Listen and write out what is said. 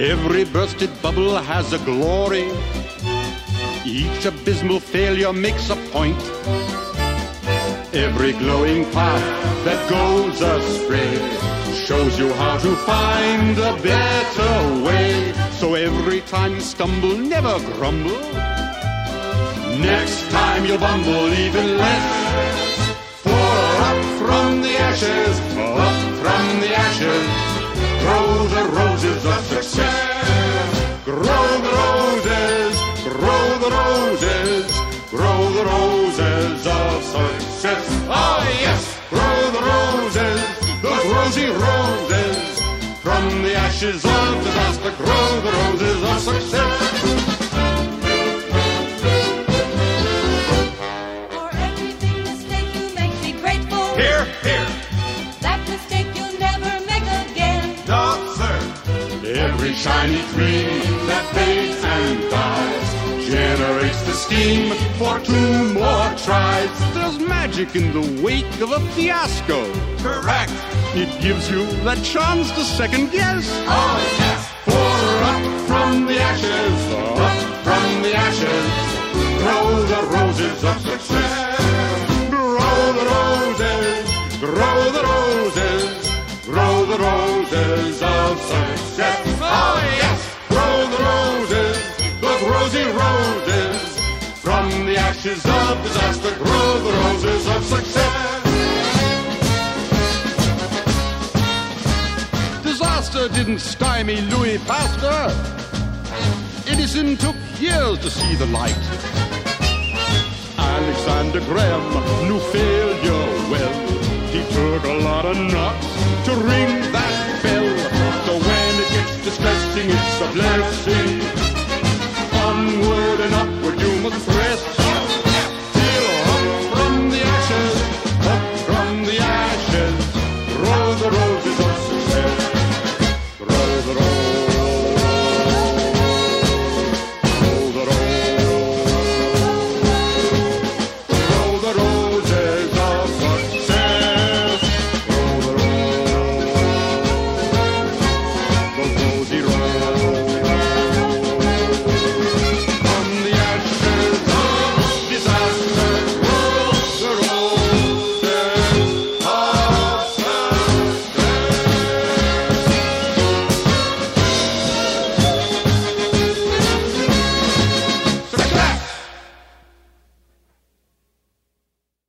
Every bursted bubble has a glory. Each abysmal failure makes a point. Every glowing path that goes astray shows you how to find a better way. So every time you stumble, never grumble. Next time you'll bumble even less. For up from the ashes, up from the ashes, grow the roses the roses, grow the roses of success. Ah, yes, grow the roses, those rosy roses. From the ashes of disaster, grow the roses of success. For everything mistake you make, be grateful. Here, here, That mistake you'll never make again. no sir. Every shiny dream that fades and dies generates the steam for two more tries. There's magic in the wake of a fiasco. Correct. It gives you that chance to second guess. Oh, yes. For up from the ashes, up from the ashes, grow the roses of success. Grow the roses, grow the roses, grow the roses of success. Ashes of disaster, grow the roses of success. Disaster didn't stymie Louis Pasteur. Edison took years to see the light. Alexander Graham knew failure well. He took a lot of knots to ring that bell. So when it gets distressing, it's a blessing